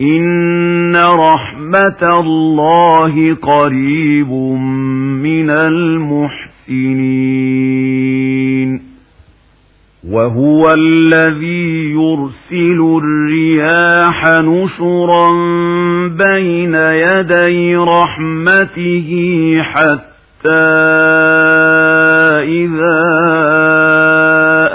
إن رحمة الله قريب من المحسنين وهو الذي يرسل الرياح نشرا بين يدي رحمته حتى إذا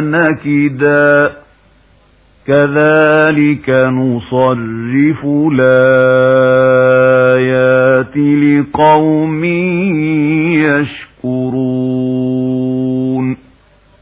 نكدا كذلك نصرف الآيات لقوم